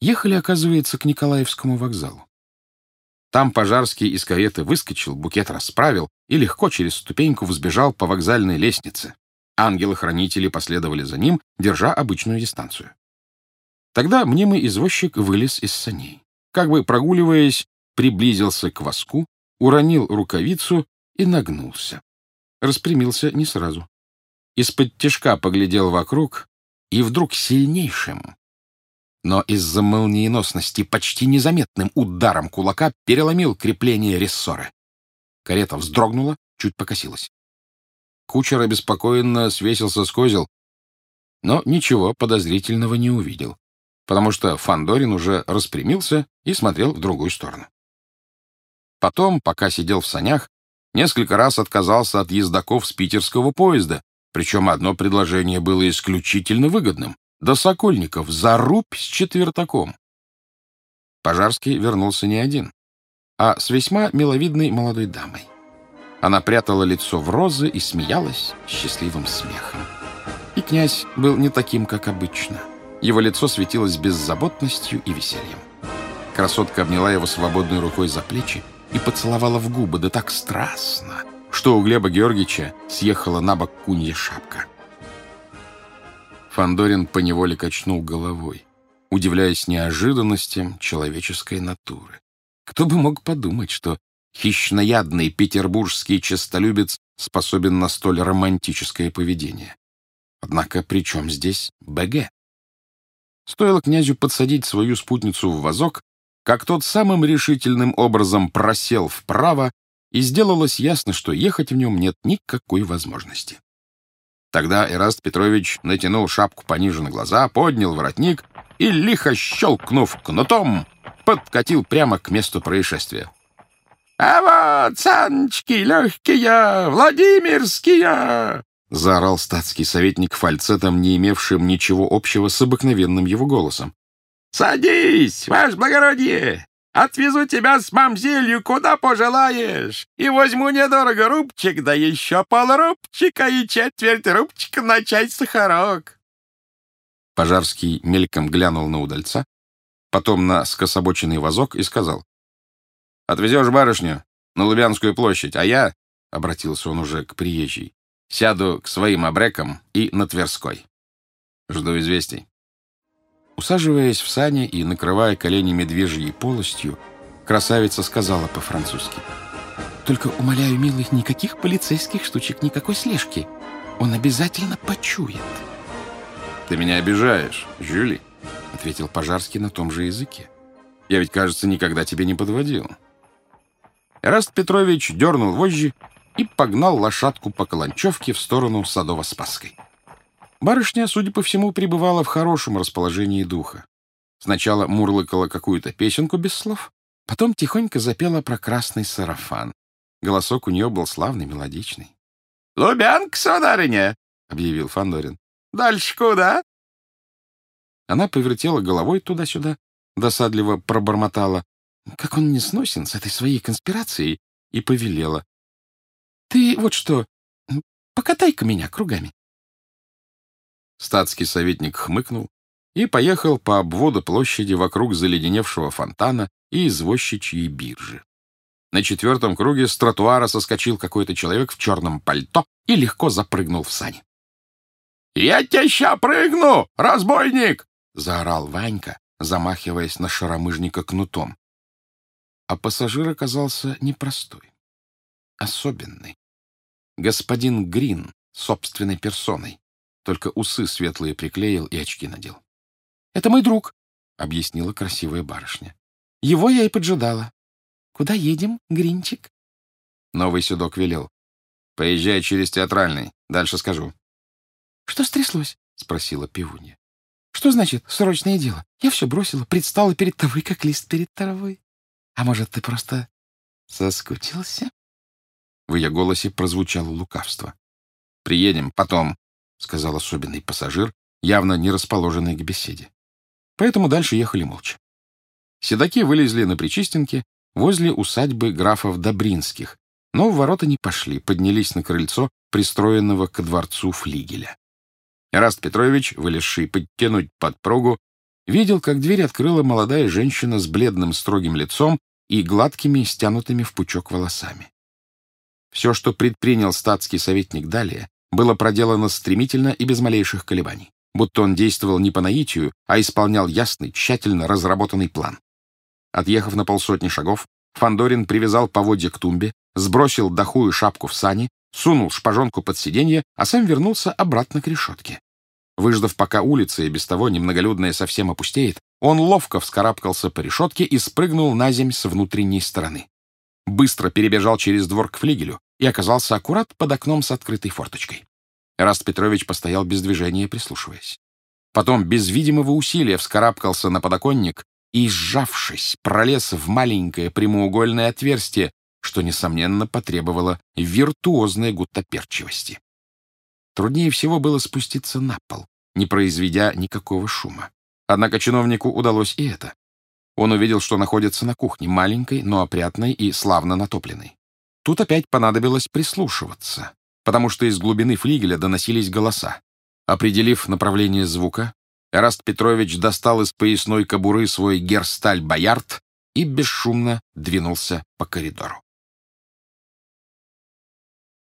Ехали, оказывается, к Николаевскому вокзалу. Там Пожарский из кареты выскочил, букет расправил и легко через ступеньку взбежал по вокзальной лестнице. Ангелы-хранители последовали за ним, держа обычную дистанцию. Тогда мнимый извозчик вылез из саней. Как бы прогуливаясь, приблизился к воску, уронил рукавицу и нагнулся. Распрямился не сразу. Из-под тяжка поглядел вокруг и вдруг сильнейшим, но из-за молниеносности почти незаметным ударом кулака переломил крепление рессоры. Карета вздрогнула, чуть покосилась. Кучер обеспокоенно свесился с козел, но ничего подозрительного не увидел, потому что Фандорин уже распрямился и смотрел в другую сторону. Потом, пока сидел в санях, несколько раз отказался от ездаков с питерского поезда, причем одно предложение было исключительно выгодным до Сокольников за рубь с четвертаком. Пожарский вернулся не один, а с весьма миловидной молодой дамой. Она прятала лицо в розы и смеялась счастливым смехом. И князь был не таким, как обычно. Его лицо светилось беззаботностью и весельем. Красотка обняла его свободной рукой за плечи и поцеловала в губы, да так страстно, что у Глеба Георгиевича съехала на бок кунья шапка. Фандорин поневоле качнул головой, удивляясь неожиданностям человеческой натуры. Кто бы мог подумать, что хищноядный петербургский честолюбец способен на столь романтическое поведение. Однако при чем здесь БГ? Стоило князю подсадить свою спутницу в вазок, как тот самым решительным образом просел вправо, и сделалось ясно, что ехать в нем нет никакой возможности. Тогда Эраст Петрович натянул шапку пониже на глаза, поднял воротник и, лихо щелкнув кнутом, подкатил прямо к месту происшествия. «А вот, саночки легкие, Владимирские!» — заорал статский советник фальцетом, не имевшим ничего общего с обыкновенным его голосом. «Садись, ваше благородие! Отвезу тебя с мамзелью куда пожелаешь. И возьму недорого рубчик, да еще полрубчика и четверть рубчика на чай сахарок. Пожарский мельком глянул на удальца, потом на скособоченный вазок и сказал. «Отвезешь барышню на Лубянскую площадь, а я, — обратился он уже к приезжей, — сяду к своим обрекам и на Тверской. Жду известий». Усаживаясь в сани и накрывая колени медвежьей полостью, красавица сказала по-французски. «Только, умоляю, милых, никаких полицейских штучек, никакой слежки. Он обязательно почует». «Ты меня обижаешь, Жюли», — ответил Пожарский на том же языке. «Я ведь, кажется, никогда тебе не подводил». Эраст Петрович дернул вожжи и погнал лошадку по Каланчевке в сторону Садово-Спасской. Барышня, судя по всему, пребывала в хорошем расположении духа. Сначала мурлыкала какую-то песенку без слов, потом тихонько запела про красный сарафан. Голосок у нее был славный, мелодичный. — Лубянка, сударыня! — объявил Фандорин. Дальше куда? Она повертела головой туда-сюда, досадливо пробормотала. Как он не сносен с этой своей конспирацией, и повелела. — Ты вот что, покатай-ка меня кругами. Статский советник хмыкнул и поехал по обводу площади вокруг заледеневшего фонтана и извозчичьей биржи. На четвертом круге с тротуара соскочил какой-то человек в черном пальто и легко запрыгнул в сани. «Я тебя ща прыгну, разбойник!» — заорал Ванька, замахиваясь на шаромыжника кнутом. А пассажир оказался непростой, особенный. Господин Грин собственной персоной только усы светлые приклеил и очки надел. — Это мой друг, — объяснила красивая барышня. — Его я и поджидала. — Куда едем, Гринчик? Новый седок велел. — Поезжай через театральный, дальше скажу. — Что стряслось? — спросила пивунья. — Что значит срочное дело? Я все бросила, предстала перед тобой, как лист перед травой. А может, ты просто соскучился? В ее голосе прозвучало лукавство. — Приедем потом, — сказал особенный пассажир, явно не расположенный к беседе. Поэтому дальше ехали молча. Седаки вылезли на Причистенке возле усадьбы графов Добринских, но в ворота не пошли, поднялись на крыльцо пристроенного ко дворцу флигеля. Раст Петрович, вылезший подтянуть подпругу, видел, как дверь открыла молодая женщина с бледным строгим лицом и гладкими, стянутыми в пучок волосами. Все, что предпринял статский советник далее, было проделано стремительно и без малейших колебаний, будто он действовал не по наитию, а исполнял ясный, тщательно разработанный план. Отъехав на полсотни шагов, Фандорин привязал поводья к тумбе, сбросил дохую шапку в сани, сунул шпажонку под сиденье, а сам вернулся обратно к решетке. Выждав, пока улица и без того немноголюдная совсем опустеет, он ловко вскарабкался по решетке и спрыгнул на земь с внутренней стороны. Быстро перебежал через двор к флигелю и оказался аккурат под окном с открытой форточкой. Раст Петрович постоял без движения, прислушиваясь. Потом без видимого усилия вскарабкался на подоконник и, сжавшись, пролез в маленькое прямоугольное отверстие, что, несомненно, потребовало виртуозной гуттаперчивости. Труднее всего было спуститься на пол, не произведя никакого шума. Однако чиновнику удалось и это. Он увидел, что находится на кухне, маленькой, но опрятной и славно натопленной. Тут опять понадобилось прислушиваться, потому что из глубины флигеля доносились голоса. Определив направление звука, Эраст Петрович достал из поясной кобуры свой герсталь-боярд и бесшумно двинулся по коридору.